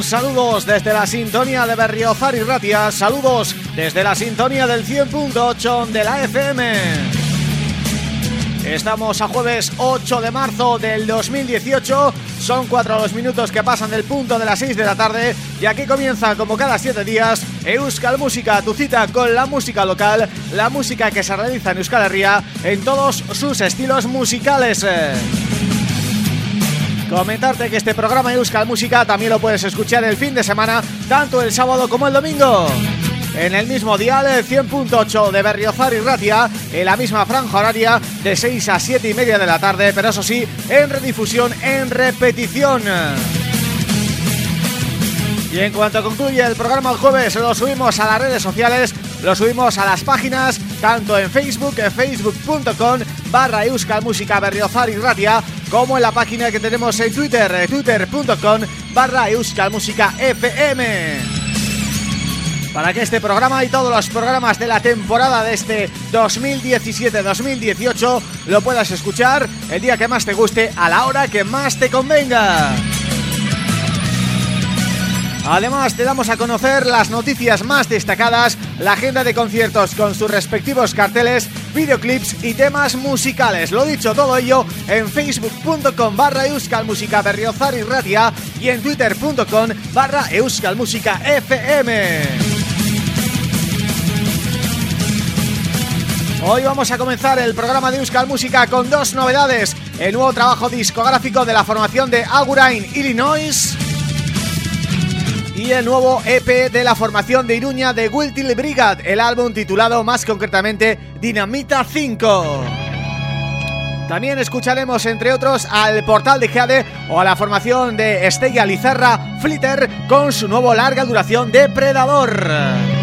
Saludos desde la sintonía de Berriozar y Ratia, saludos desde la sintonía del 100.8 de la FM. Estamos a jueves 8 de marzo del 2018, son cuatro los minutos que pasan del punto de las 6 de la tarde y aquí comienza como cada siete días Euskal Música, tu cita con la música local, la música que se realiza en Euskal Herria en todos sus estilos musicales. Comentarte que este programa de Euskal Música también lo puedes escuchar el fin de semana, tanto el sábado como el domingo. En el mismo dial, 100.8 de Berriozar y Ratia, en la misma franja horaria de 6 a 7 y media de la tarde, pero eso sí, en redifusión, en repetición. Y en cuanto concluye el programa el jueves, lo subimos a las redes sociales, lo subimos a las páginas, tanto en Facebook, en facebook.com barra Euskal Música Berriozar y Ratia, como en la página que tenemos en Twitter, twitter.com barra FM. Para que este programa y todos los programas de la temporada de este 2017-2018 lo puedas escuchar el día que más te guste, a la hora que más te convenga. Además te damos a conocer las noticias más destacadas, la agenda de conciertos con sus respectivos carteles, videoclips y temas musicales. Lo dicho, todo ello en facebook.com barra euskalmusica berriozar y ratia y en twitter.com barra euskalmusica fm. Hoy vamos a comenzar el programa de Euskal Música con dos novedades. El nuevo trabajo discográfico de la formación de Agurain, Illinois y el nuevo EP de la formación de Iruña de Wiltil Brigade, el álbum titulado más concretamente Dinamita 5. También escucharemos, entre otros, al Portal de Jade o a la formación de Estella Lizarra Flitter con su nuevo larga duración Depredador.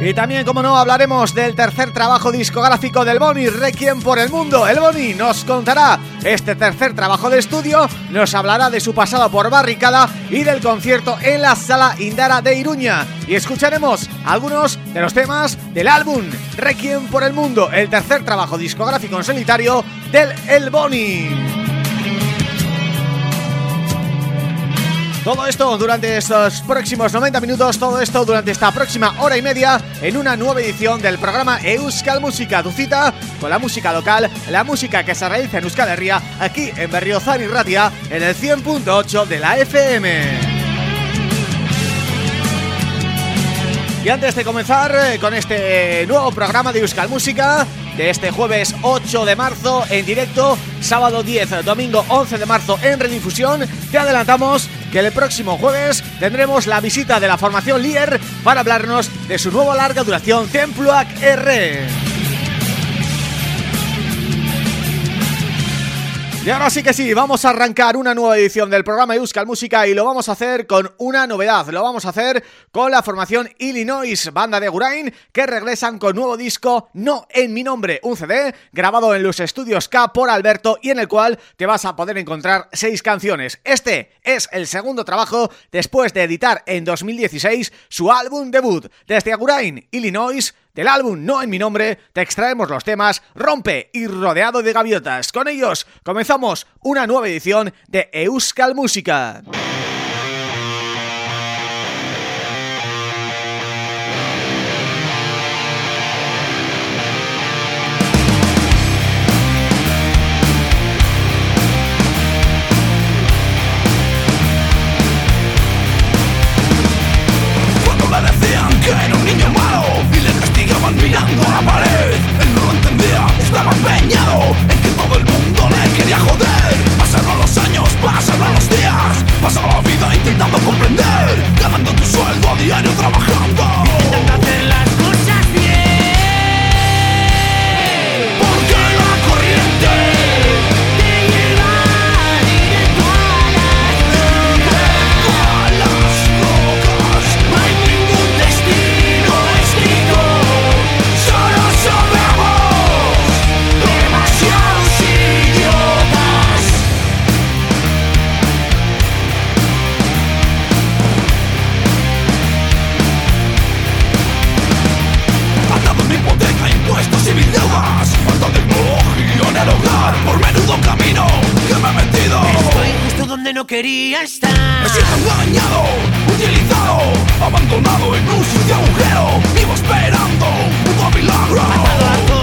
Y también, como no, hablaremos del tercer trabajo discográfico del Boni, Requiem por el Mundo. El Boni nos contará este tercer trabajo de estudio, nos hablará de su pasado por Barricada y del concierto en la Sala Indara de Iruña. Y escucharemos algunos de los temas del álbum Requiem por el Mundo, el tercer trabajo discográfico en solitario del El Boni. Todo esto durante estos próximos 90 minutos, todo esto durante esta próxima hora y media en una nueva edición del programa Euskal Música, tu cita con la música local, la música que se realiza en Euskal Herria, aquí en Berriozar y Ratia, en el 100.8 de la FM. Y antes de comenzar eh, con este nuevo programa de Euskal Música de este jueves 8 de marzo en directo, sábado 10, domingo 11 de marzo en redifusión, te adelantamos que el próximo jueves tendremos la visita de la formación Lier para hablarnos de su nueva larga duración Templuac R. Y ahora sí que sí, vamos a arrancar una nueva edición del programa Euskal Música y lo vamos a hacer con una novedad, lo vamos a hacer con la formación Illinois, banda de Gurain, que regresan con nuevo disco No en mi nombre, un CD grabado en los estudios K por Alberto y en el cual te vas a poder encontrar seis canciones. Este es el segundo trabajo después de editar en 2016 su álbum debut. Desde Agurain, Illinois, del álbum No en mi nombre te extraemos los temas Rompe y Rodeado de Gaviotas. Con ellos comenzamos una nueva edición de Euskal Música. Pasa la vida intentando comprender Ganando tu sueldo a diario trabajando no quería estar. Me siento engañado, utilizado, abandonado en un sucio agujero. Vivo esperando un milagro.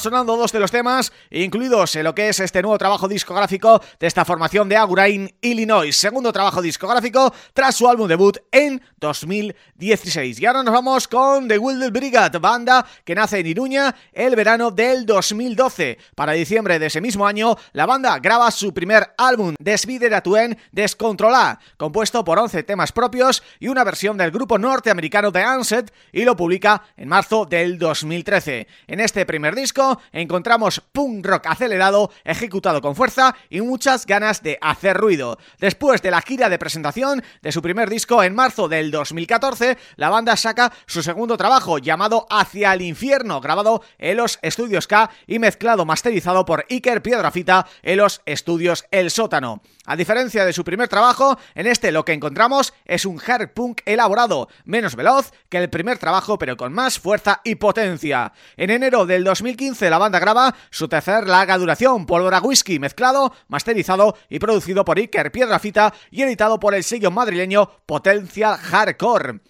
Sonando dos de los temas incluidos en lo que es este nuevo trabajo discográfico de esta formación de Agurain, Illinois. Segundo trabajo discográfico tras su álbum debut en 2016. Y ahora nos vamos con The Wild Brigade, banda que nace en Iruña el verano del 2012. Para diciembre de ese mismo año, la banda graba su primer álbum, Desvideratuen Descontrola, compuesto por 11 temas propios y una versión del grupo norteamericano The Unset y lo publica en marzo del 2013. En este primer disco encontramos punk rock acelerado, ejecutado con fuerza y muchas ganas de hacer ruido. Después de la gira de presentación de su primer disco en marzo del 2014, la banda saca su segundo trabajo llamado Hacia el Infierno, grabado en los Estudios K y mezclado masterizado por Iker Piedrafita en los Estudios El Sótano. A diferencia de su primer trabajo, en este lo que encontramos es un hard punk elaborado, menos veloz que el primer trabajo pero con más fuerza y potencia. En enero del 2015 la banda graba su tercer larga duración, Pólvora Whisky, mezclado, masterizado y producido por Iker Piedrafita y editado por el sello madrileño Potential Hardcore.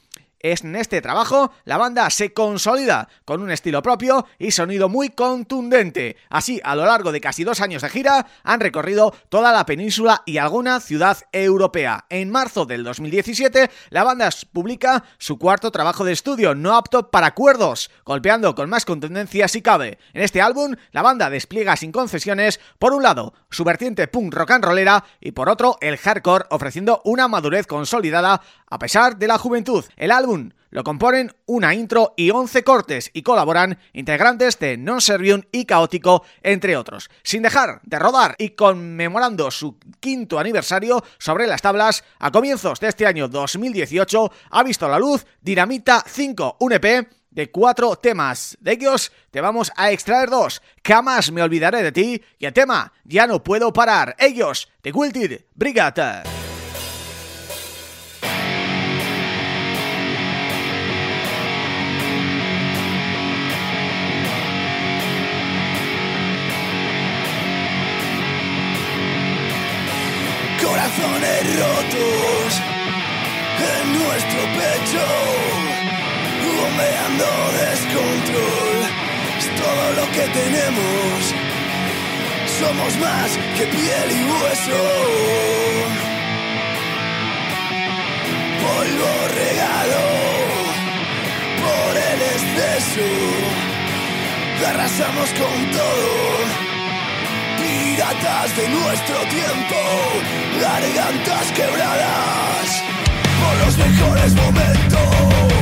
En este trabajo la banda se consolida con un estilo propio y sonido muy contundente. Así, a lo largo de casi dos años de gira, han recorrido toda la península y alguna ciudad europea. En marzo del 2017, la banda publica su cuarto trabajo de estudio, no apto para cuerdos, golpeando con más contundencia si cabe. En este álbum, la banda despliega sin concesiones, por un lado, su vertiente punk rock and rollera y por otro, el hardcore, ofreciendo una madurez consolidada a pesar de la juventud. El álbum lo componen una intro y 11 cortes y colaboran integrantes de Non Servium y Caótico, entre otros. Sin dejar de rodar y conmemorando su quinto aniversario sobre las tablas, a comienzos de este año 2018 ha visto la luz Dinamita 5, un EP de cuatro temas. De ellos te vamos a extraer dos. Jamás me olvidaré de ti y el tema Ya no puedo parar. Ellos, The Wilted Brigade. Rotos en nuestro pecho, bombeando descontrol. Es todo lo que tenemos. Somos más que piel y hueso. Polvo regado por el exceso. Arrasamos con todo piratas de nuestro tiempo, gargantas quebradas por los mejores momentos.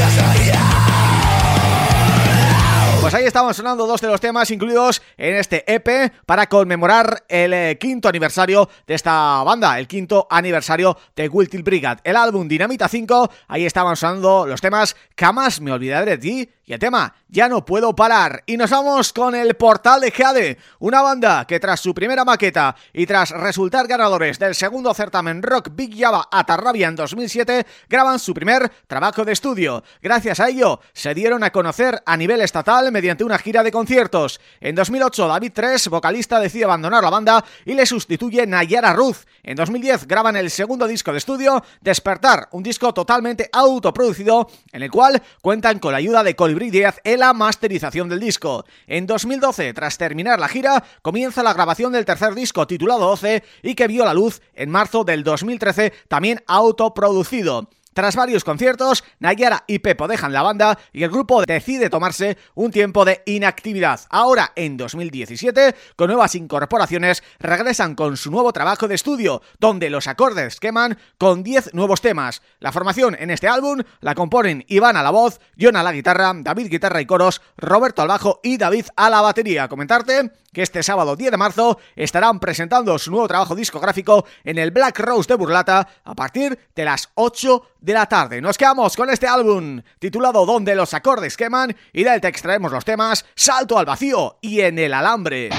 cause I hear Pues ahí estaban sonando dos de los temas incluidos en este EP para conmemorar el eh, quinto aniversario de esta banda, el quinto aniversario de Will Brigade. El álbum Dinamita 5, ahí estaban sonando los temas Jamás me olvidaré de ti y el tema Ya no puedo parar. Y nos vamos con el Portal de Jade, una banda que tras su primera maqueta y tras resultar ganadores del segundo certamen Rock Big Java Atarrabia en 2007, graban su primer trabajo de estudio. Gracias a ello, se dieron a conocer a nivel estatal mediante una gira de conciertos. En 2008, David Tres, vocalista, decide abandonar la banda y le sustituye Nayara Ruth. En 2010 graban el segundo disco de estudio, Despertar, un disco totalmente autoproducido en el cual cuentan con la ayuda de Colibrí Díaz en la masterización del disco. En 2012, tras terminar la gira, comienza la grabación del tercer disco titulado 12 y que vio la luz en marzo del 2013, también autoproducido. Tras varios conciertos, Nayara y Pepo dejan la banda y el grupo decide tomarse un tiempo de inactividad. Ahora, en 2017, con nuevas incorporaciones, regresan con su nuevo trabajo de estudio, donde los acordes queman con 10 nuevos temas. La formación en este álbum la componen Iván a la voz, John a la guitarra, David guitarra y coros, Roberto al bajo y David a la batería. Comentarte que este sábado 10 de marzo estarán presentando su nuevo trabajo discográfico en el Black Rose de Burlata a partir de las 8 de la tarde. Nos quedamos con este álbum titulado Donde los acordes queman y del te extraemos los temas Salto al vacío y En el alambre.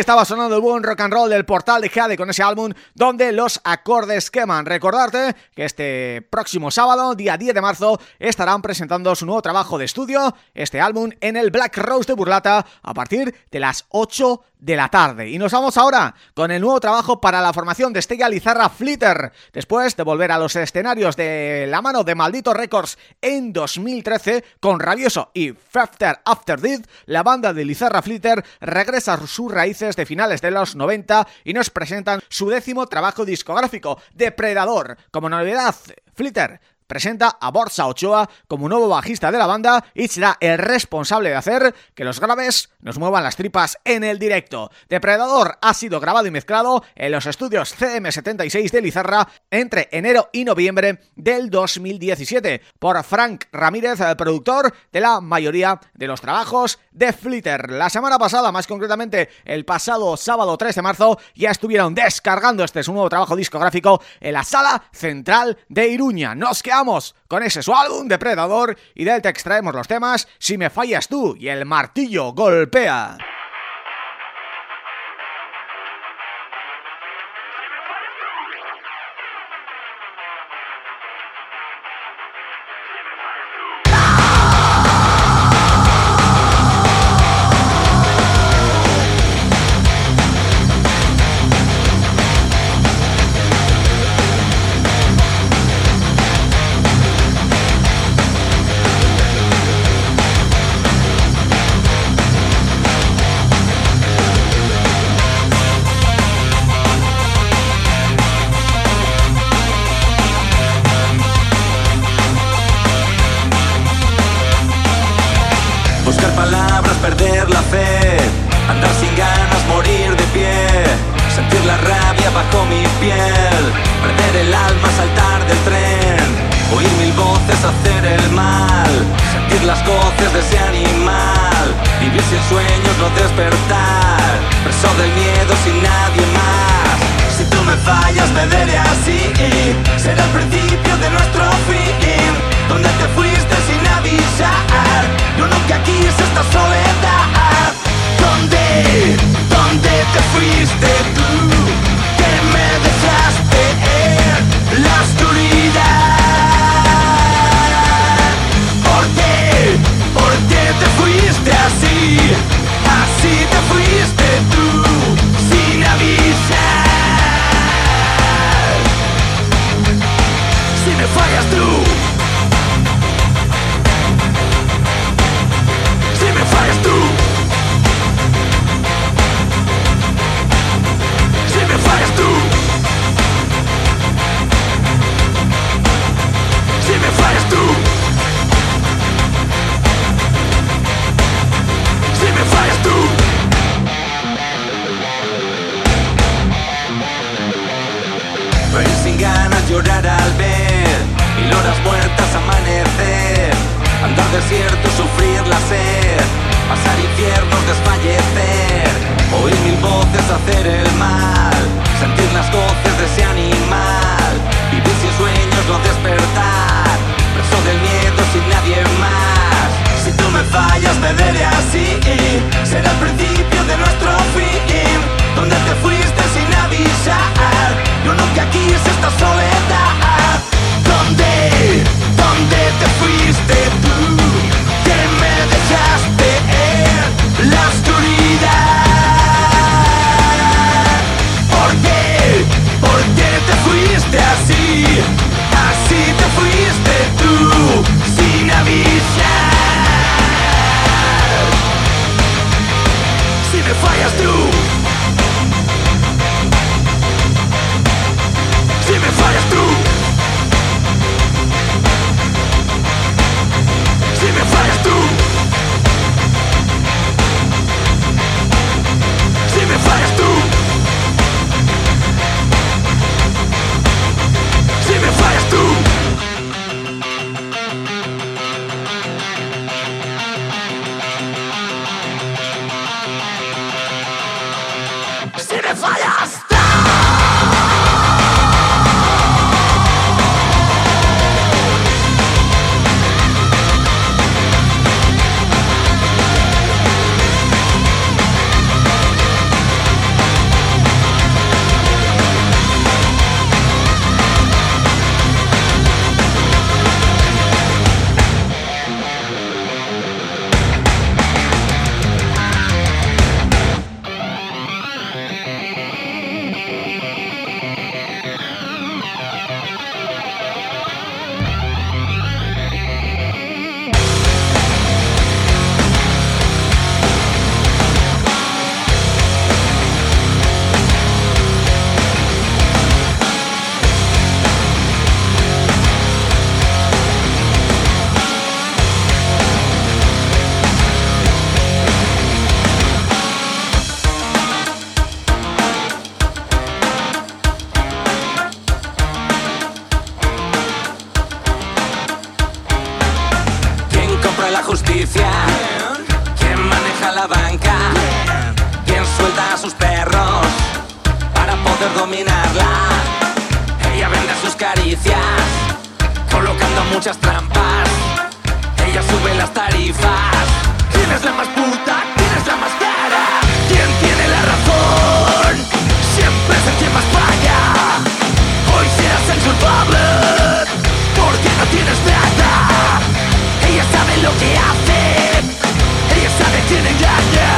Estaba sonando el buen rock and roll del portal de Jade con ese álbum donde los acordes queman. Recordarte que este próximo sábado, día 10 de marzo, estarán presentando su nuevo trabajo de estudio, este álbum, en el Black Rose de Burlata a partir de las 8 de la tarde. Y nos vamos ahora con el nuevo trabajo para la formación de Estella Lizarra Flitter. Después de volver a los escenarios de la mano de Maldito Records en 2013 con Rabioso y After After Death, la banda de Lizarra Flitter regresa a sus raíces de finales de los 90 y nos presentan su décimo trabajo discográfico, Depredador. Como novedad, Flitter presenta a Borsa Ochoa como nuevo bajista de la banda y será el responsable de hacer que los graves nos muevan las tripas en el directo. Depredador ha sido grabado y mezclado en los estudios CM76 de Lizarra entre enero y noviembre del 2017 por Frank Ramírez, el productor de la mayoría de los trabajos de Flitter. La semana pasada, más concretamente el pasado sábado 3 de marzo, ya estuvieron descargando este su nuevo trabajo discográfico en la sala central de Iruña. Nos quedamos con ese su álbum Depredador y de él te extraemos los temas Si me fallas tú y el martillo golpea. desiertos, sufrir la sed, pasar infiernos, desfallecer, oír mil voces, hacer el mal, sentir las voces de ese animal, vivir sin sueños, no despertar, preso del miedo sin nadie más. Si tú me fallas, me veré así, será el principio de nuestro fin, donde te fuiste sin avisar, yo nunca quise esta soledad. ¿Dónde? ¿Dónde te fuiste tú? fires do. las tarifas. ¿Quién es la más puta? ¿Quién es la más cara? ¿Quién tiene la razón? Siempre es el que más paga. Hoy seas el culpable porque no tienes nada. Ella sabe lo que hace. Ella sabe quién engaña.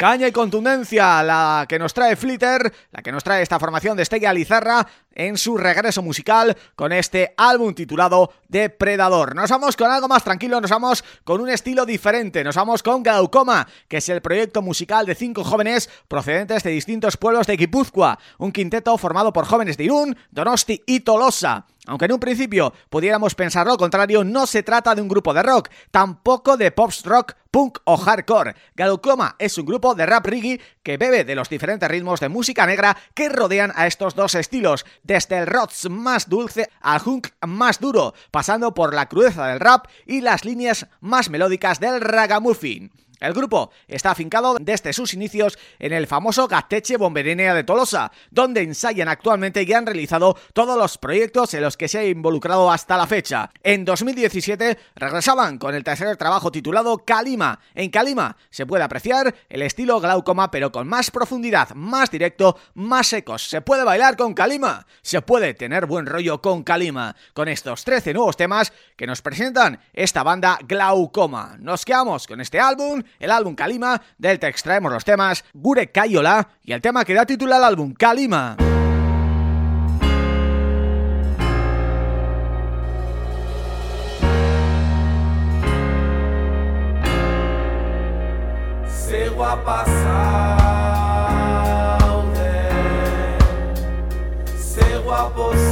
Caña y contundencia, la que nos trae Flitter, la que nos trae esta formación de Estella Lizarra en su regreso musical con este álbum titulado Depredador. Nos vamos con algo más tranquilo, nos vamos con un estilo diferente, nos vamos con Glaucoma, que es el proyecto musical de cinco jóvenes procedentes de distintos pueblos de Guipúzcoa, un quinteto formado por jóvenes de Irún, Donosti y Tolosa. Aunque en un principio pudiéramos pensar lo contrario, no se trata de un grupo de rock, tampoco de pop rock, punk o hardcore. Glaucoma es un grupo de rap reggae que bebe de los diferentes ritmos de música negra que rodean a estos dos estilos, desde el rock más dulce al hunk más duro, pasando por la crudeza del rap y las líneas más melódicas del ragamuffin. El grupo está afincado desde sus inicios en el famoso Gateche Bomberenea de Tolosa, donde ensayan actualmente y han realizado todos los proyectos en los que se ha involucrado hasta la fecha. En 2017 regresaban con el tercer trabajo titulado Kalima. En Kalima se puede apreciar el estilo glaucoma pero con más profundidad, más directo, más secos. ¿Se puede bailar con Kalima? Se puede tener buen rollo con Kalima, con estos 13 nuevos temas que nos presentan esta banda Glaucoma. Nos quedamos con este álbum, el álbum Kalima, del que extraemos los temas Gure Kaiola y el tema que da título al álbum Kalima.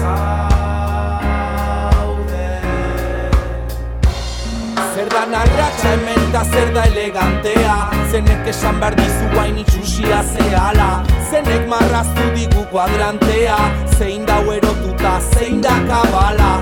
Zaude Zer da narratxa hemen da zer da elegantea? Zenek esan behar dizu hain itxusia zehala. Zenek marraztu digu kuadrantea. Zein dau erotuta, zein da kabala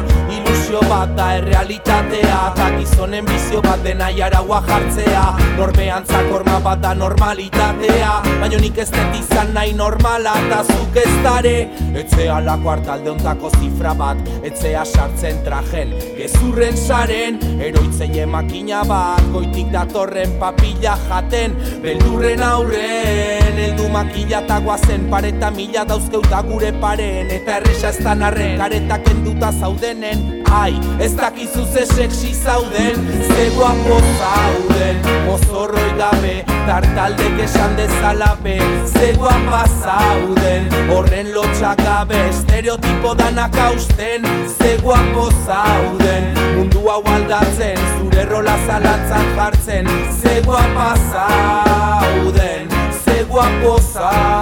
Ilusio bat da errealitatea Ta gizonen bizio bat dena jaraua jartzea. Norbean zakorma bat da normalitatea Baina nik ez dut izan nahi normala Ta zuk ez dare. Etzea lako hartalde ontako zifra bat Etzea sartzen trajen Gezurren saren. Eroitzeie makina bat Goitik datorren papilla jaten Beldurren aurren. Eldu makila eta guazen Pareta mila dauzkeuta gure paren. Eta erresa ez arren Kareta kenduta zaudenen Ai, ez dakizu ze sexy zauden Ze guapo zauden. Mozorroi gabe Tartaldek esan dezala be Ze guapa zauden. Horren lotxak gabe Estereotipo danak hausten Ze guapo zauden. Mundu hau aldatzen Zure rola zalantzan jartzen Ze guapa zauden Ze guapo zauden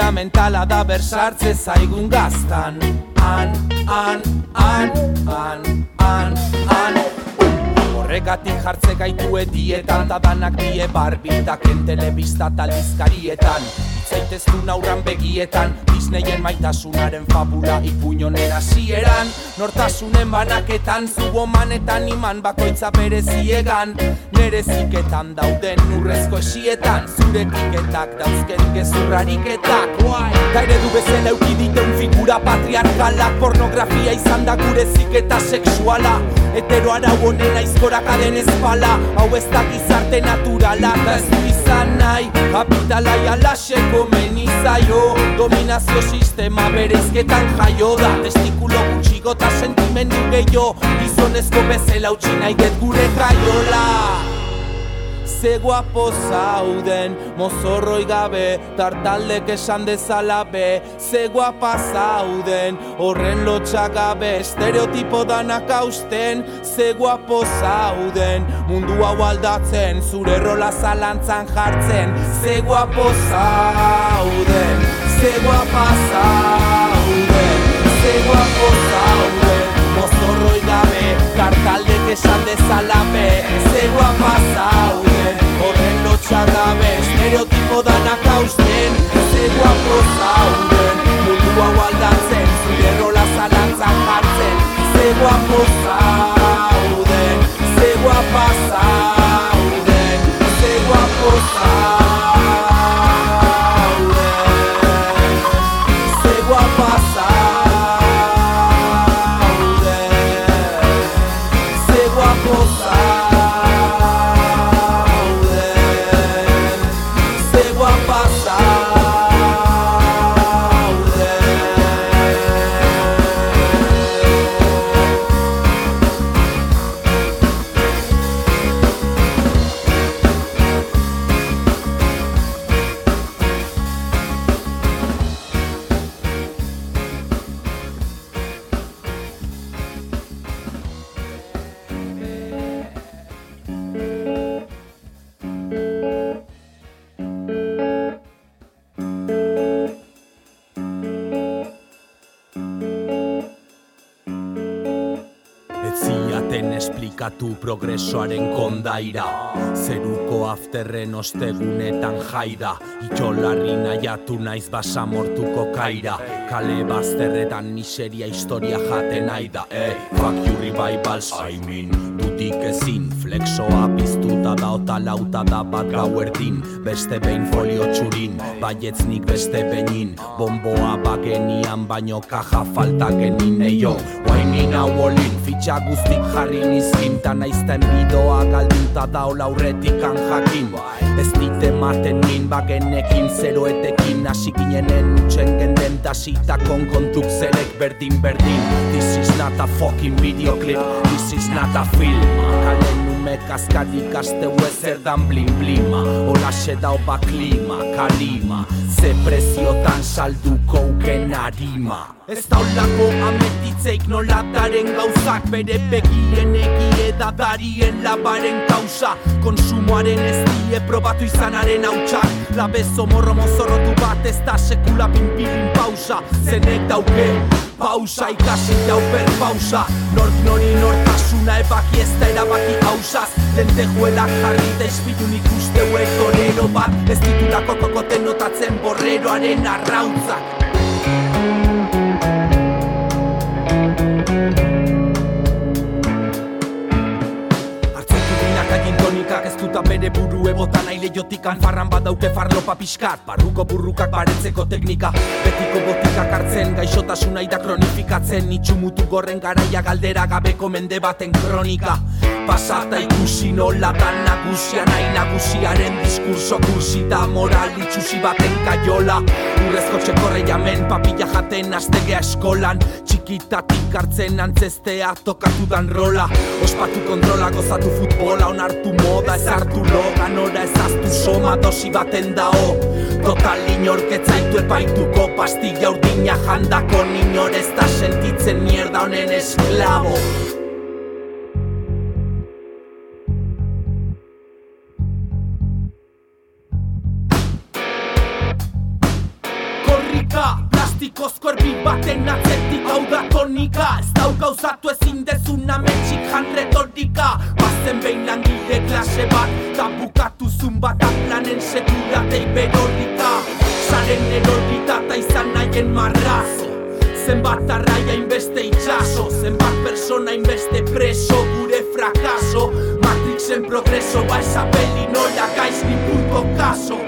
Egitura mentala da bersartze zaigun gaztan. An, an, an, an, an, an Horregatik jartze gaitu edietan Da danak die barbildak telebista talbizkarietan Zaiteztu nauran begietan. Disneyen maitasunaren fabula Ipuñonen hasieran Nortasunen banaketan Zubo manetan iman bakoitza bereziegan. Nere ziketan dauden urrezko esietan. Zure kiketak dauzken gezurrariketak Ta ere du bezala un figura patriarkala. Pornografia izan da gure ziketa sexuala. Hetero arau honen aizkoraka den espala. Hau ez da gizarte naturala Da ez du izan nahi Kapitala jalaseko menizaio Dominazio sistema bereizketan jaio da. Testikulo gutxigo eta sentimendu gehiago. Gizonezko bezala utxi nahi gure jaiola ze guapo Mozorroi gabe, tartaldek esan dezala be. Ze guapa zauden, horren lotxak gabe Estereotipo danak hausten, ze guapo Mundu hau aldatzen, zure rola zalantzan jartzen. Ze guapo zauden, ze guapa zauden mozorroi gabe Tartaldek esan va a pasar, se lo ha pasado por enochada vez, mero tipo danacausten, se va a procesar, lo va a dar sed fierro la sala tu progresoaren kondaira. Zeruko afterren ostegunetan jaida. Itxolarri nahiatu naiz basamortuko kaira. Kale bazterretan miseria historia jaten aida Eh, fuck you revivals, I mean Dutik ezin, flexoa piztuta da ota lauta da bat gauerdin Beste behin folio txurin, baietznik beste behin. Bomboa bagenian baino kaja falta genin. Eio Guainin hau olin, fitxa guztik jarri nizkin. Ta naizten bidoa galduta da hola urretikan jakin. Ez dite maten nin bagenekin zeroetekin. Asi ginenen utxen genden dasita konkontuk zerek berdin berdin. This is not a fucking videoclip, this is not a film Kale nume kaskadik asteu ezer dan blin blima. Hola xe dau ba klima, kalima. Ze preziotan salduko uken harima. Ez daulako ametitzeik nolataren gauzak. Bere begien egie da darien labaren kausa. Konsumoaren ez die probatu izanaren hautsak Labezo morro mozorrotu bat ez da sekula pinpilin pausa. Zenek dauke pausa ikasi jau per pausa. Nork nori nortasuna ebaki ez da erabaki hausaz Lentejuela jarri da izpilun ikuste torero bat. Ez ditulako kokoten notatzen borreroaren arrautzak Eta bere buru ebotan aile jotikan Farran badauke farlopa pixkat Barruko burrukak baretzeko teknika. Betiko botikak hartzen Gaixotasuna ida kronifikatzen. Itxumutu gorren garaia galdera gabeko mende baten kronika. Pasata ikusi nola da nagusia Nahi nagusiaren diskurso kursita Moral itxusi baten kaiola Urrezko txekorre jamen Papilla jaten astegea eskolan. Txikitatik hartzen antzestea Tokatu dan rola. Ospatu kontrola gozatu futbola Onartu moda ezartu hartu logan ora ezaztu soma dosi baten dao. Total inorketzaitu epaituko pastilla urdina jandako Ninor ez da sentitzen mierda honen esklabo baten atzetik hau da tonika. Ez daukauzatu ezin dezuna metxik jan retorika Bazen behin langile klase bat Ta bukatu zun bat aplanen sekuratei berorrika. Zaren erorrita ta izan nahien marrazo. Zenbat arraia inbeste itxaso. Zenbat persona inbeste preso Gure frakaso. Matrixen progreso Ba esa peli nola gaiz ni punto kaso.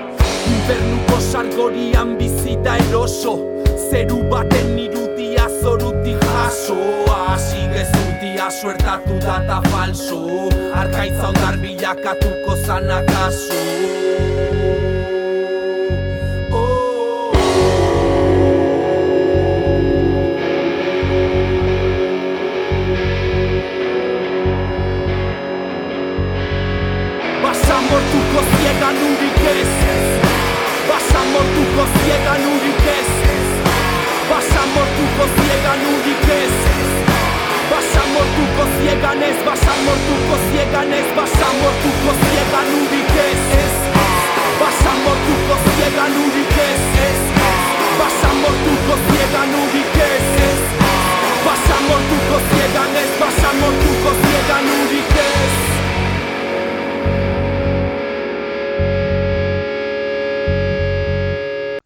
Infernuko sargorian bizita eroso Zeru baten irudia zorutik jaso. Asi gezutia suertatu data falso. Arkaitza ondar bilakatuko zanakaso Basamortuko ziegan urik ez. Basamortuko ziegan urik ez Basamortuko ziegan urik ez Basamortuko ziegan ez Basamortuko ziegan ez Basamortuko ziegan urik ez Basamortuko ziegan urik ez Basamortuko ziegan urik ez Basamortuko ziegan ez Basamortuko ziegan urik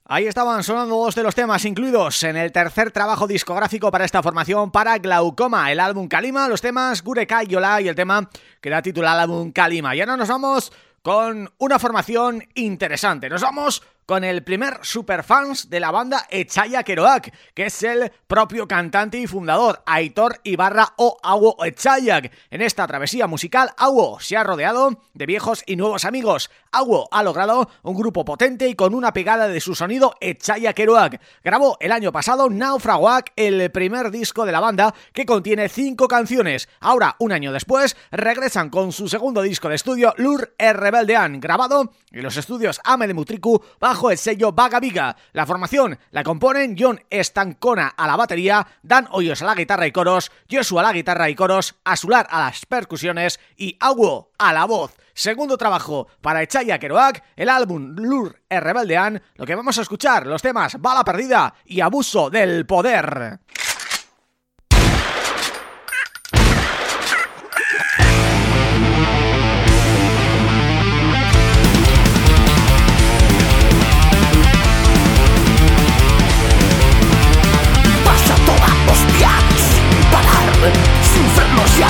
Ahí estaban sonando dos de los temas incluidos en el tercer trabajo discográfico para esta formación para Glaucoma, el álbum Kalima, los temas Gureka Yola y el tema que da título al álbum Kalima. Y ahora nos vamos con una formación interesante. Nos vamos con el primer superfans de la banda Echaya Keroak, que es el propio cantante y fundador, Aitor Ibarra o Awo Echayak. En esta travesía musical, Awo se ha rodeado de viejos y nuevos amigos. Awo ha logrado un grupo potente y con una pegada de su sonido Echaya Keroak. Grabó el año pasado Naufraguak, el primer disco de la banda, que contiene cinco canciones. Ahora, un año después, regresan con su segundo disco de estudio, Lur e Rebeldean, grabado en los estudios Ame de Mutriku, bajo bajo el sello Vaga Viga. La formación la componen John Estancona a la batería, Dan Hoyos a la guitarra y coros, Joshua a la guitarra y coros, Asular a las percusiones y Aguo a la voz. Segundo trabajo para Echaya Keroak, el álbum Lur e Rebeldean, lo que vamos a escuchar, los temas Bala Perdida y Abuso del Poder.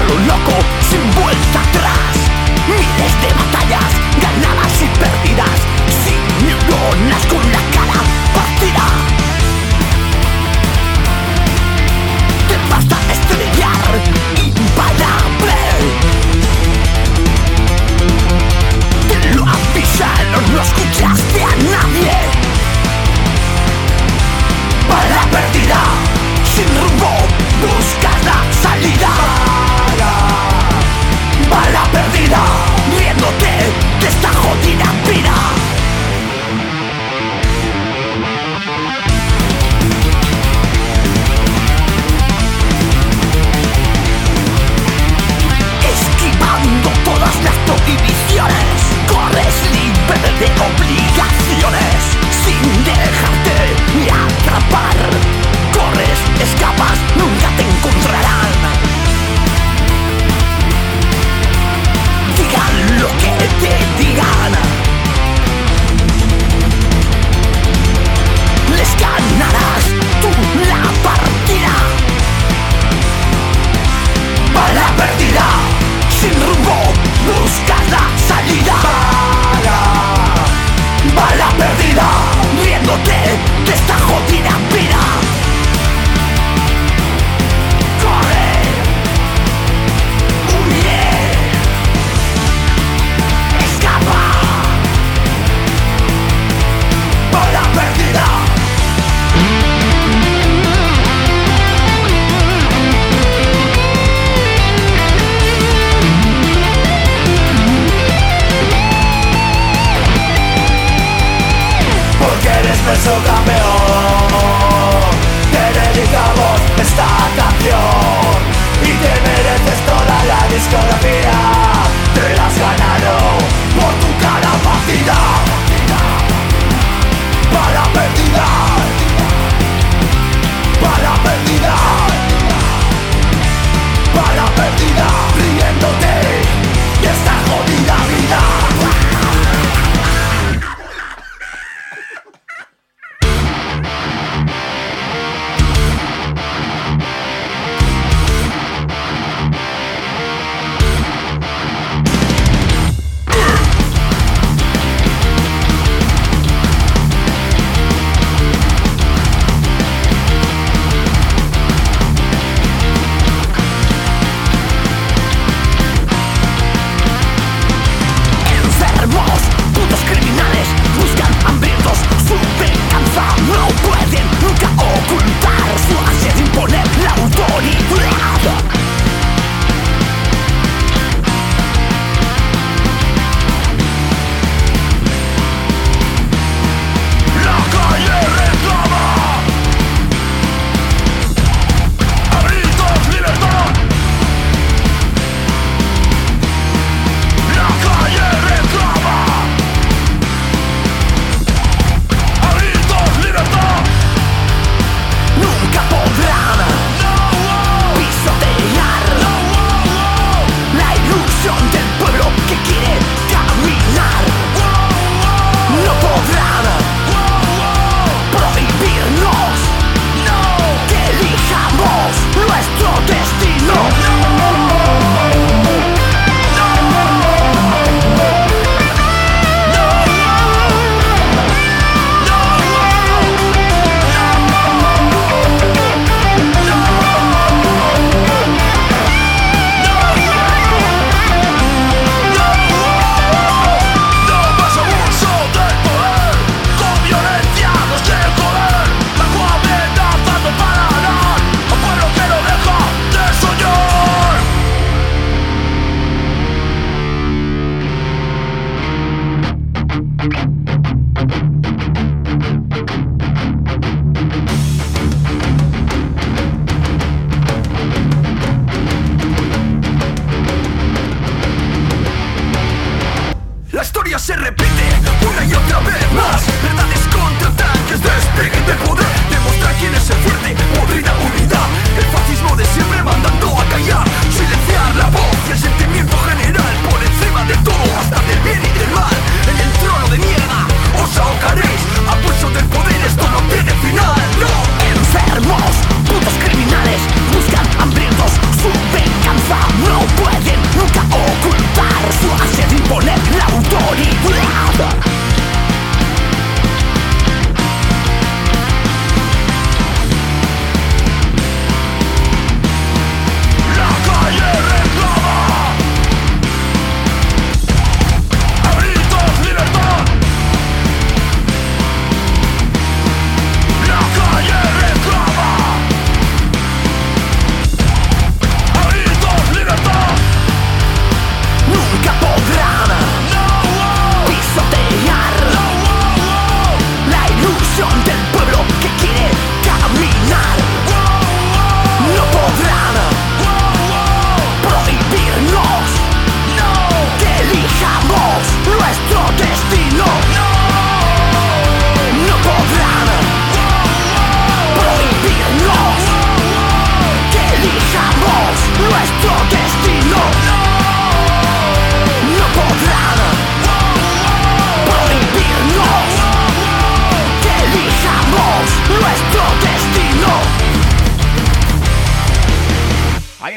Lo loco, sin vuelta atrás. Miles de batallas, ganadas y perdidas, sin neuronas con la cara partida.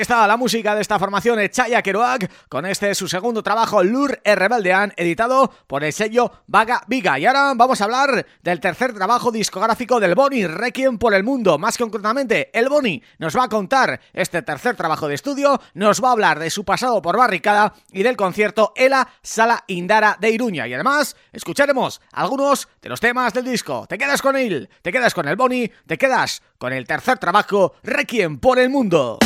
La música de esta formación Chaya Kerouac con este su segundo trabajo Lur e Rebeldean editado por el sello Vaga Viga. Y ahora vamos a hablar del tercer trabajo discográfico del Boni Requiem por el Mundo. Más concretamente el Boni nos va a contar este tercer trabajo de estudio nos va a hablar de su pasado por Barricada y del concierto Ela Sala Indara de Iruña. Y además escucharemos algunos de los temas del disco. Te quedas con él, te quedas con el Boni te quedas con el tercer trabajo Requiem por el Mundo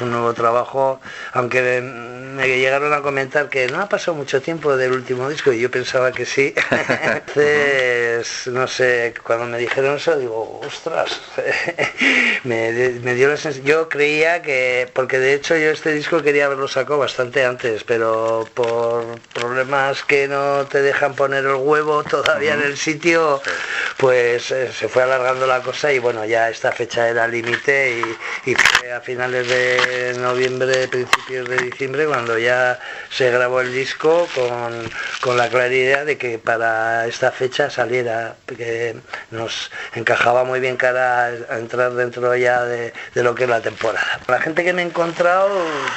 un nuevo trabajo, aunque me llegaron a comentar que no ha pasado mucho tiempo del último disco y yo pensaba que sí. no sé, cuando me dijeron eso digo, ostras, me, dio la sensación, yo creía que, porque de hecho yo este disco quería haberlo sacado bastante antes, pero por problemas que no te dejan poner el huevo todavía en el sitio, pues eh, se fue alargando la cosa y bueno, ya esta fecha era límite y, y fue a finales de noviembre, principios de diciembre cuando ya se grabó el disco con, la clara idea de que para esta fecha saliera, que nos encajaba muy bien cara a entrar dentro ya de, lo que es la temporada. La gente que me he encontrado,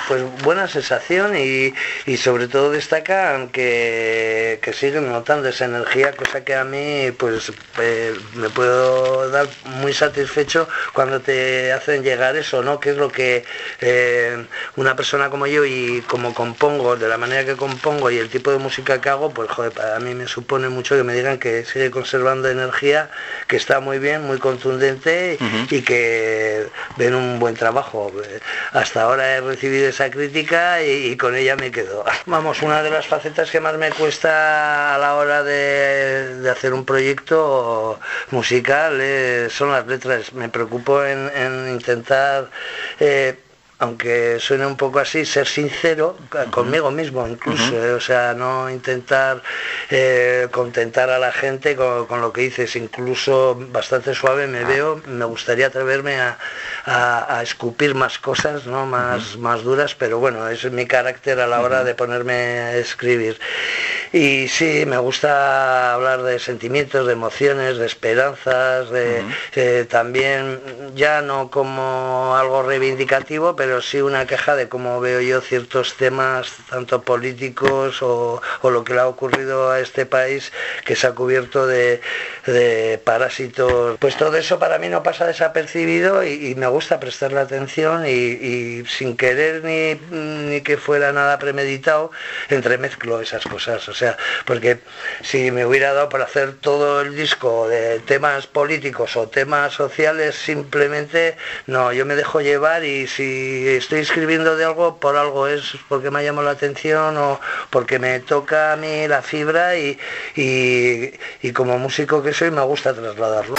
pues buena sensación y, sobre todo destacan que, que siguen notando esa energía, cosa que a mí pues eh, me puedo dar muy satisfecho cuando te hacen llegar eso, ¿no? Que es lo que eh, una persona como yo y como compongo, de la manera que compongo y el tipo de música que hago, pues joder, para mí me supone mucho que me digan que sigue conservando energía, que está muy bien, muy contundente y que ven un buen trabajo. Hasta ahora he recibido esa crítica y, con ella me quedo. Vamos, una de las facetas que más me cuesta a la hora de, hacer un proyecto musical son las letras. Me preocupo en, intentar... Eh, aunque suene un poco así, ser sincero conmigo mismo incluso, eh, o sea, no intentar eh, contentar a la gente con, lo que dices, incluso bastante suave me veo, me gustaría atreverme a, escupir más cosas, ¿no? más, más duras, pero bueno, ese es mi carácter a la hora de ponerme a escribir. Y sí, me gusta hablar de sentimientos, de emociones, de esperanzas, de eh, también ya no como algo reivindicativo, pero sí una queja de cómo veo yo ciertos temas, tanto políticos o, lo que le ha ocurrido a este país que se ha cubierto de, parásitos. Pues todo eso para mí no pasa desapercibido y, me gusta prestarle atención y, sin querer ni, ni, que fuera nada premeditado, entremezclo esas cosas sea, porque si me hubiera dado por hacer todo el disco de temas políticos o temas sociales, simplemente no, yo me dejo llevar y si estoy escribiendo de algo, por algo es porque me ha llamado la atención o porque me toca a mí la fibra y, y como músico que soy me gusta trasladarlo.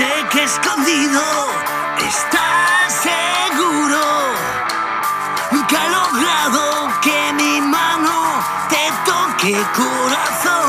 Sé que escondido estás seguro. Nunca he logrado que mi mano te toque corazón.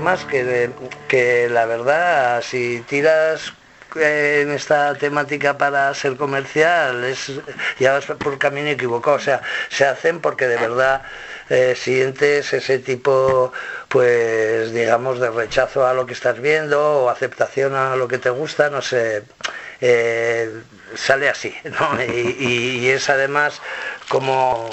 Temas que, que la verdad, si tiras en esta temática para ser comercial es ya vas por camino equivocado, o sea, se hacen porque de verdad eh, sientes ese tipo, pues digamos, de rechazo a lo que estás viendo o aceptación a lo que te gusta, no sé, eh, sale así, ¿no? y es además como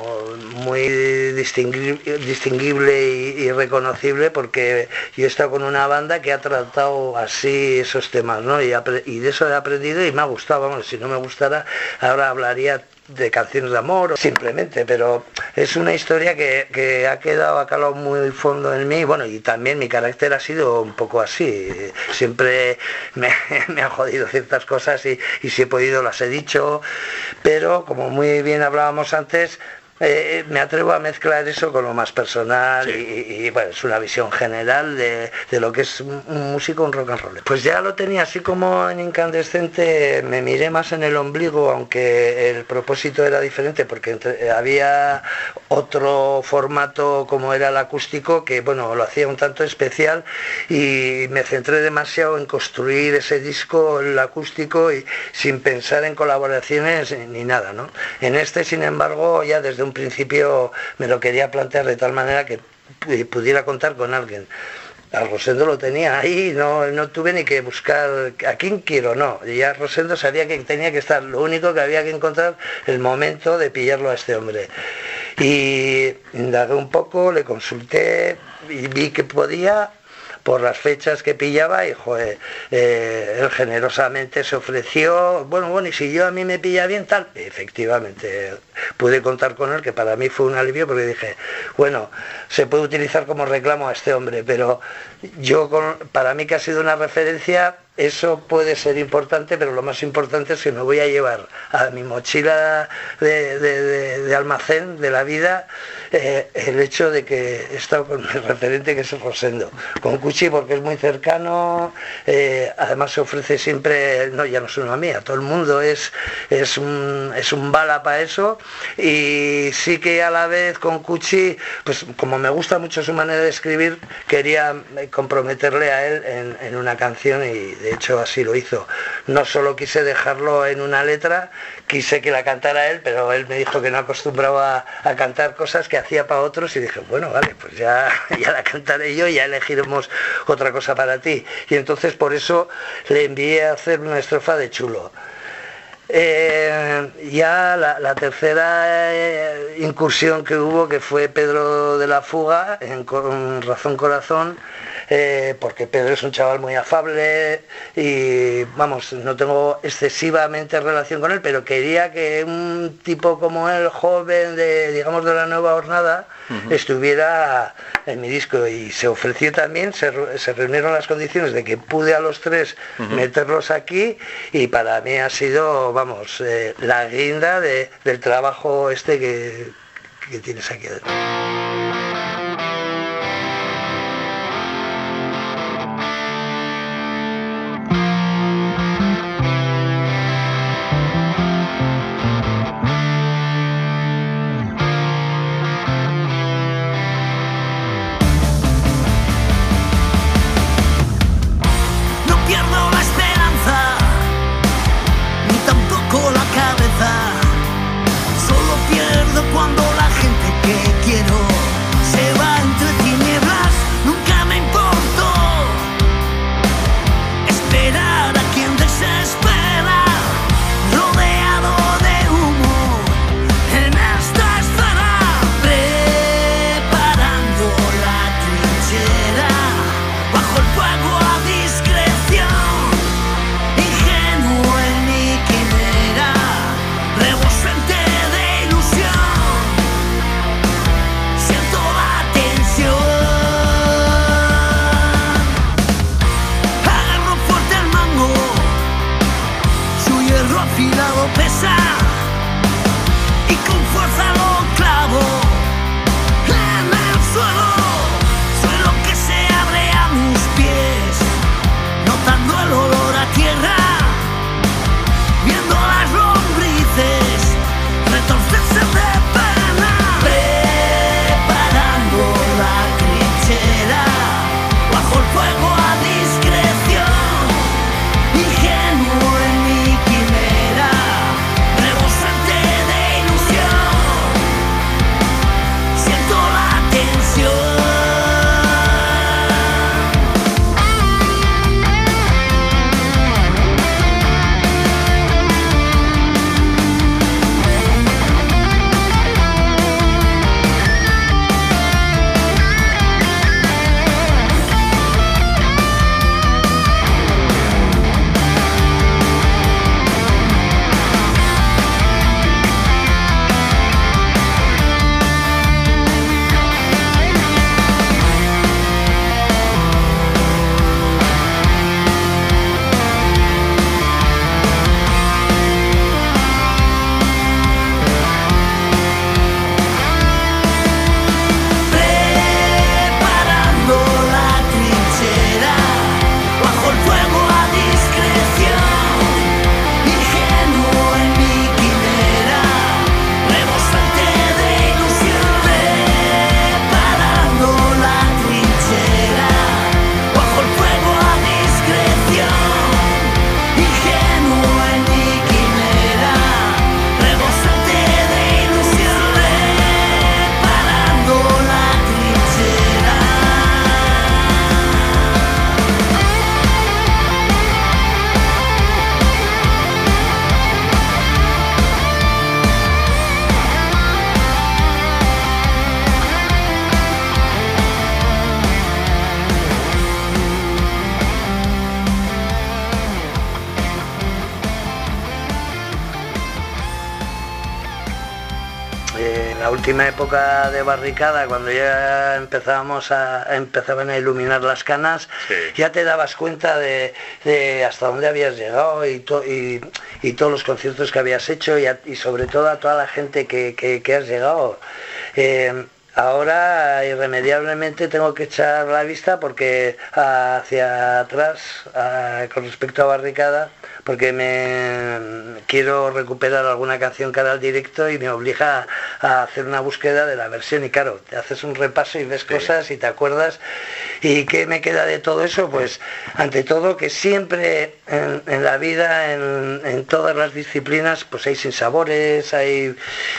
muy distinguible, y, reconocible porque yo he estado con una banda que ha tratado así esos temas, ¿no? Y, y de eso he aprendido y me ha gustado, vamos, si no me gustara, ahora hablaría de canciones de amor, simplemente, pero es una historia que, ha quedado, ha calado muy fondo en mí, bueno, y también mi carácter ha sido un poco así, siempre me, me han jodido ciertas cosas y, y si he podido las he dicho, pero como muy bien hablábamos antes, eh, me atrevo a mezclar eso con lo más personal y, bueno, es una visión general de, lo que es un, músico, un rock and roll. Pues ya lo tenía así como en incandescente, me miré más en el ombligo, aunque el propósito era diferente, porque había otro formato como era el acústico, que bueno, lo hacía un tanto especial y me centré demasiado en construir ese disco, el acústico, y sin pensar en colaboraciones ni nada, ¿no? En este, sin embargo, ya desde un principio me lo quería plantear de tal manera que pudiera contar con alguien. Al Rosendo lo tenía ahí, no, no tuve ni que buscar a quién quiero, no. Ya Rosendo sabía que tenía que estar, lo único que había que encontrar el momento de pillarlo a este hombre. Y indagué un poco, le consulté y vi que podía por las fechas que pillaba y joder, eh, él generosamente se ofreció, bueno, bueno, y si yo a mí me pilla bien tal, efectivamente pude contar con él, que para mí fue un alivio porque dije, bueno, se puede utilizar como reclamo a este hombre, pero yo para mí que ha sido una referencia, eso puede ser importante, pero lo más importante es que me voy a llevar a mi mochila de, almacén de la vida eh, el hecho de que he estado con mi referente que es Rosendo, con Cuchi porque es muy cercano, eh, además se ofrece siempre, no, ya no es una mía, todo el mundo es, es, un, es un bala para eso y sí que a la vez con Cuchi, pues como me gusta mucho su manera de escribir, quería comprometerle a él en, una canción y de hecho así lo hizo. No solo quise dejarlo en una letra, quise que la cantara él, pero él me dijo que no acostumbraba a, cantar cosas que hacía para otros y dije, bueno, vale, pues ya, ya la cantaré yo, ya elegiremos otra cosa para ti. Y entonces por eso le envié a hacer una estrofa de chulo. Eh, ya la, tercera eh, incursión que hubo, que fue Pedro de la Fuga, en, Razón Corazón, eh, porque Pedro es un chaval muy afable y vamos, no tengo excesivamente relación con él, pero quería que un tipo como él, joven de, digamos, de la nueva estuviera en mi disco. Y se ofreció también, se, reunieron las condiciones de que pude a los tres meterlos aquí y para mí ha sido, vamos, eh, la guinda del trabajo este que, que tienes aquí adentro. Eh, la última época de barricada, cuando ya empezábamos a, empezaban a iluminar las canas, ya te dabas cuenta de, hasta dónde habías llegado y, y, todos los conciertos que habías hecho y, sobre todo a toda la gente que, has llegado. Eh, ahora irremediablemente tengo que echar la vista porque hacia atrás, con respecto a Barricada, porque me quiero recuperar alguna canción cara al directo y me obliga a, hacer una búsqueda de la versión. Y claro, te haces un repaso y ves cosas y te acuerdas y qué me queda de todo eso, pues ante todo que siempre en, la vida, en, todas las disciplinas, pues hay sinsabores, hay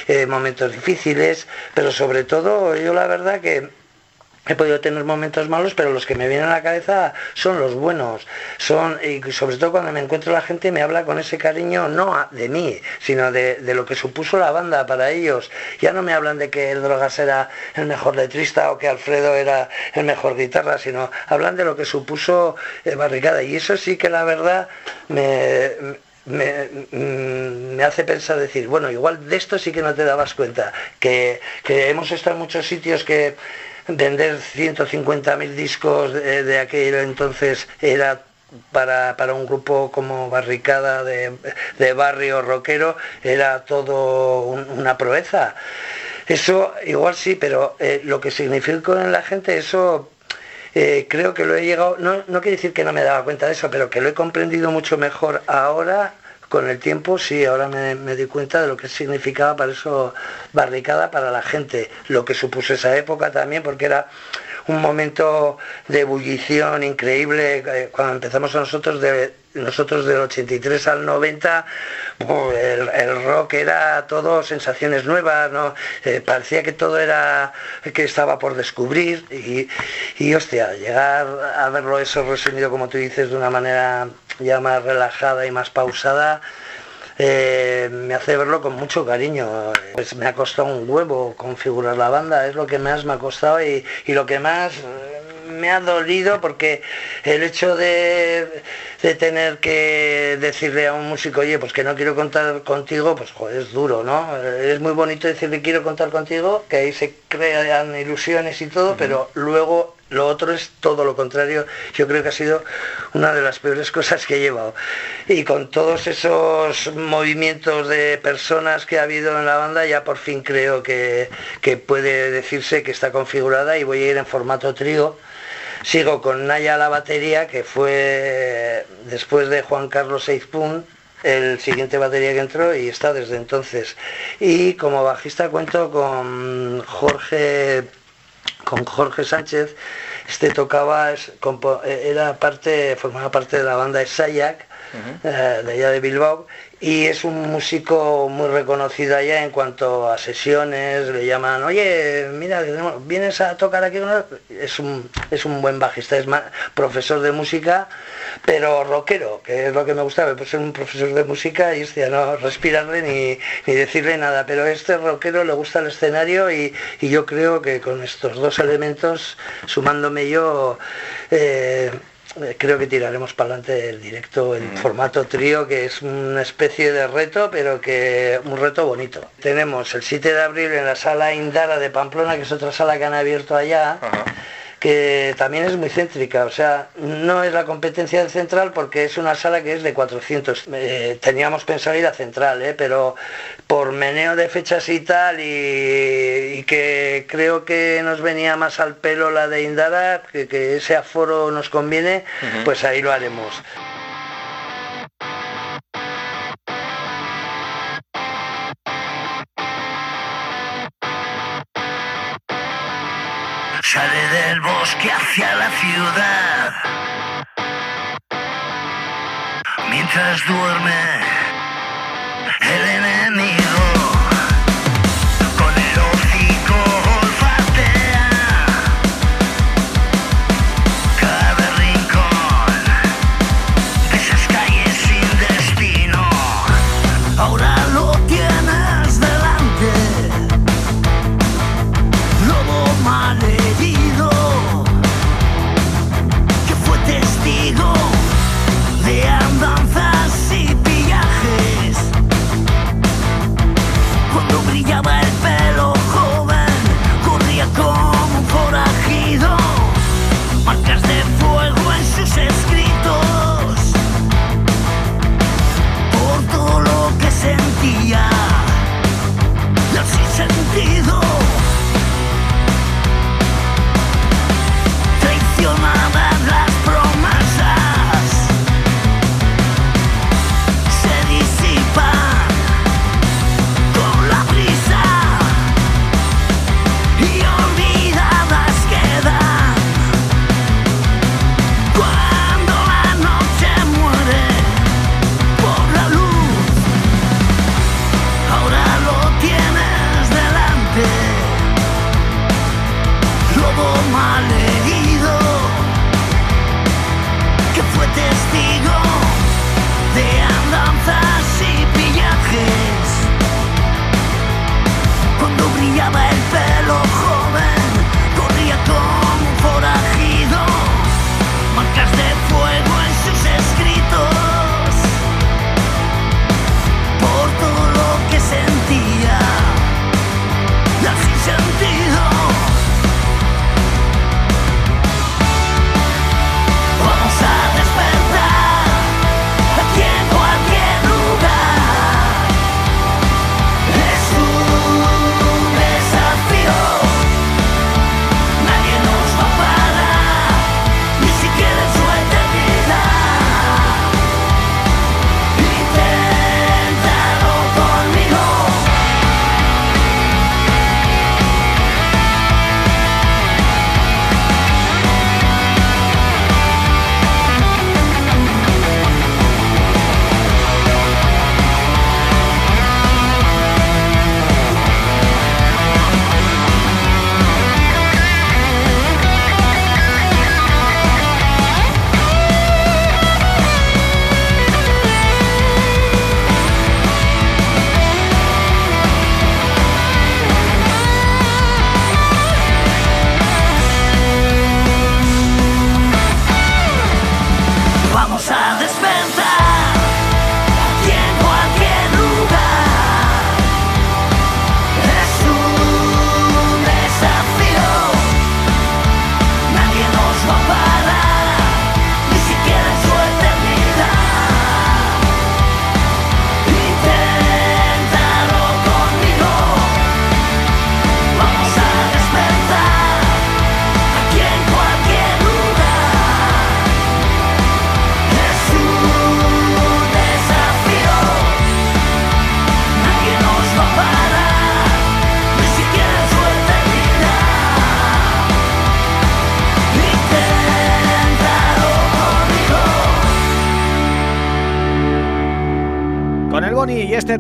eh, momentos difíciles, pero sobre todo yo la verdad que He podido tener momentos malos, pero los que me vienen a la cabeza son los buenos. Son, y sobre todo cuando me encuentro la gente me habla con ese cariño, no de mí, sino de, lo que supuso la banda para ellos. Ya no me hablan de que el Drogas era el mejor letrista o que Alfredo era el mejor guitarra, sino hablan de lo que supuso eh, Barricada. Y eso sí que la verdad me, me, hace pensar decir, bueno, igual de esto sí que no te dabas cuenta, que, que hemos estado en muchos sitios que vender 150.000 discos de, aquel entonces era para, un grupo como Barricada de, barrio rockero era todo una proeza. Eso igual sí, pero eh, lo que significó en la gente, eso eh, creo que lo he llegado, no, no quiere decir que no me daba cuenta de eso, pero que lo he comprendido mucho mejor ahora con el tiempo sí, ahora me, di cuenta de lo que significaba para eso barricada para la gente, lo que supuso esa época también, porque era un momento de ebullición increíble. Eh, cuando empezamos nosotros de nosotros del 83 al 90, el, rock era todo sensaciones nuevas, ¿no? Eh, parecía que todo era que estaba por descubrir y, y hostia, llegar a verlo eso resumido como tú dices de una manera ya más relajada y más pausada, eh, me hace verlo con mucho cariño. Pues me ha costado un huevo configurar la banda, es lo que más me ha costado y, lo que más eh, me ha dolido porque el hecho de, tener que decirle a un músico, oye, pues que no quiero contar contigo, pues joder, es duro, ¿no? Es muy bonito decirle quiero contar contigo, que ahí se crean ilusiones y todo, pero luego lo otro es todo lo contrario. Yo creo que ha sido una de las peores cosas que he llevado. Y con todos esos movimientos de personas que ha habido en la banda, ya por fin creo que, puede decirse que está configurada y voy a ir en formato trío. Sigo con Naya a la batería, que fue después de Juan Carlos Seizpun, el siguiente batería que entró y está desde entonces. Y como bajista cuento con Jorge con Jorge Sánchez, este tocaba, era parte, formaba parte de la banda Sayak, eh, de allá de Bilbao, y es un músico muy reconocido allá en cuanto a sesiones, le llaman, oye, mira, vienes a tocar aquí, es un, es un buen bajista, es profesor de música, pero rockero, que es lo que me gustaba, pues ser un profesor de música y no respirarle ni, ni, decirle nada, pero este rockero le gusta el escenario y, yo creo que con estos dos elementos, sumándome yo, eh, creo que tiraremos para adelante el directo en mm. formato trío, que es una especie de reto, pero que un reto bonito. Tenemos el 7 de abril en la sala Indara de Pamplona, que es otra sala que han abierto allá que también es muy céntrica, o sea, no es la competencia del central porque es una sala que es de 400. Eh, teníamos pensado ir a central, eh, pero por meneo de fechas y tal, y, que creo que nos venía más al pelo la de Indara, que, ese aforo nos conviene, pues ahí lo haremos. Del bosque hacia la ciudad. Mientras duerme el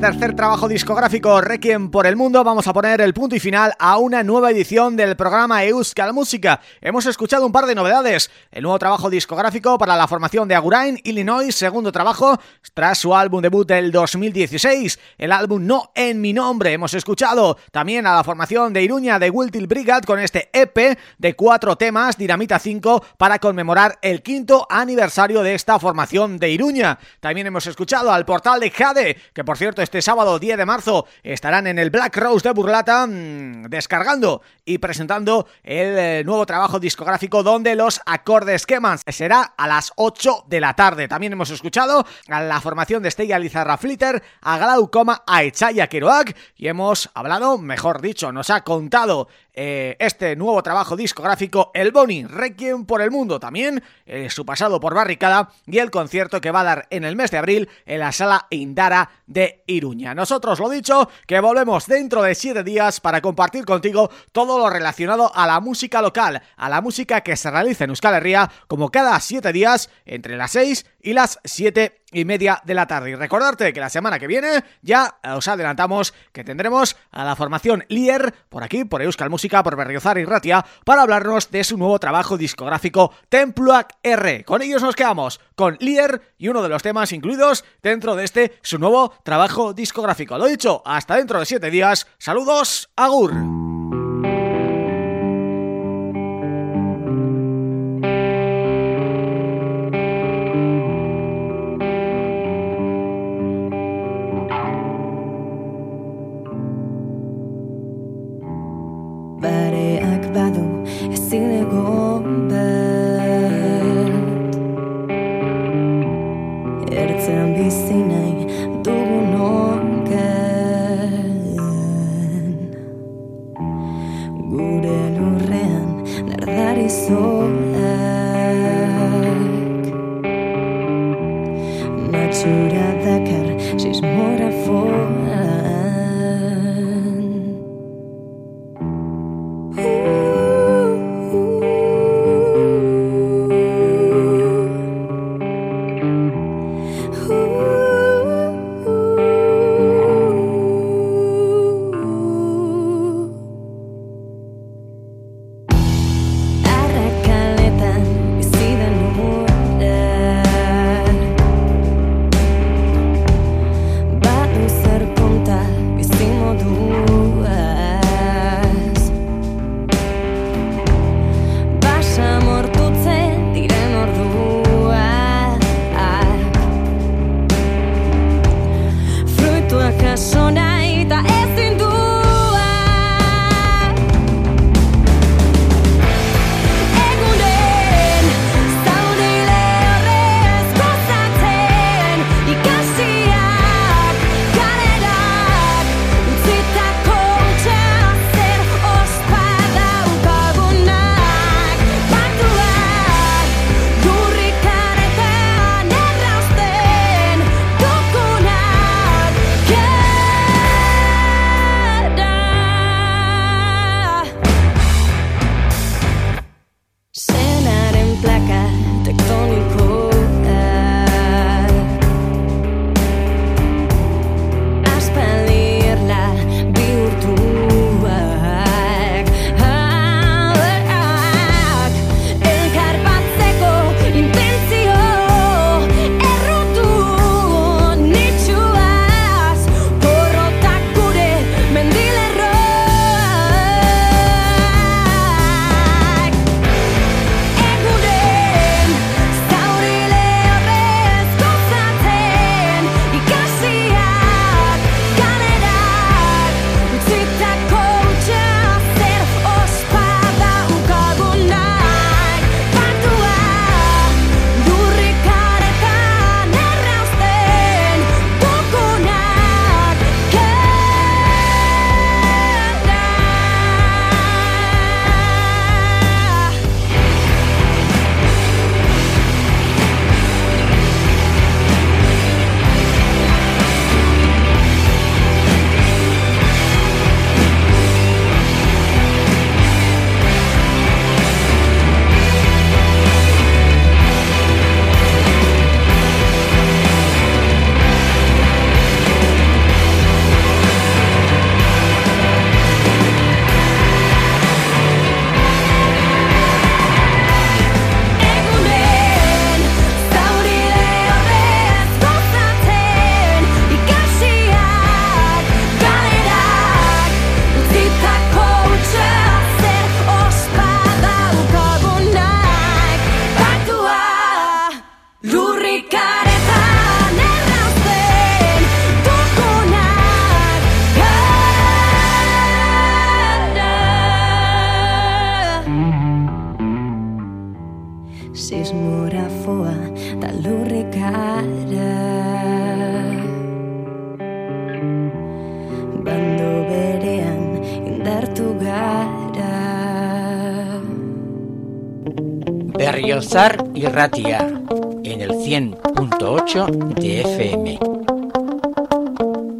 tercer trabajo discográfico Requiem por el Mundo vamos a poner el punto y final a una nueva edición del programa Euskal Música. Hemos escuchado un par de novedades, el nuevo trabajo discográfico para la formación de Agurain, Illinois, segundo trabajo tras su álbum debut del 2016, el álbum No en mi nombre. Hemos escuchado también a la formación de Iruña de Wiltil Brigade con este EP de cuatro temas, Dinamita 5, para conmemorar el quinto aniversario de esta formación de Iruña. También hemos escuchado al portal de Jade, que por cierto este sábado 10 de marzo estarán en el Black Rose de Burlata mmm, descargando y presentando el eh, nuevo trabajo discográfico donde los acordes queman. Será a las 8 de la tarde. También hemos escuchado a la formación de Estella Lizarra Flitter, a Glaucoma, a Echaya Kerouac y hemos hablado, mejor dicho, nos ha contado eh, este nuevo trabajo discográfico, el Boni, Requiem por el Mundo también, eh, su pasado por Barricada y el concierto que va a dar en el mes de abril en la Sala Indara de Iruña. Nosotros, lo dicho, que volvemos dentro de siete días para compartir contigo todo lo relacionado a la música local, a la música que se realiza en Euskal Herria, como cada siete días, entre las seis y las siete y media de la tarde. Y recordarte que la semana que viene ya os adelantamos que tendremos a la formación Lier por aquí, por Euskal Música, por Berriozar y Ratia, para hablarnos de su nuevo trabajo discográfico Templuac R. Con ellos nos quedamos con Lier y uno de los temas incluidos dentro de este su nuevo trabajo discográfico. Lo dicho, hasta dentro de siete días. Saludos, Agur. Y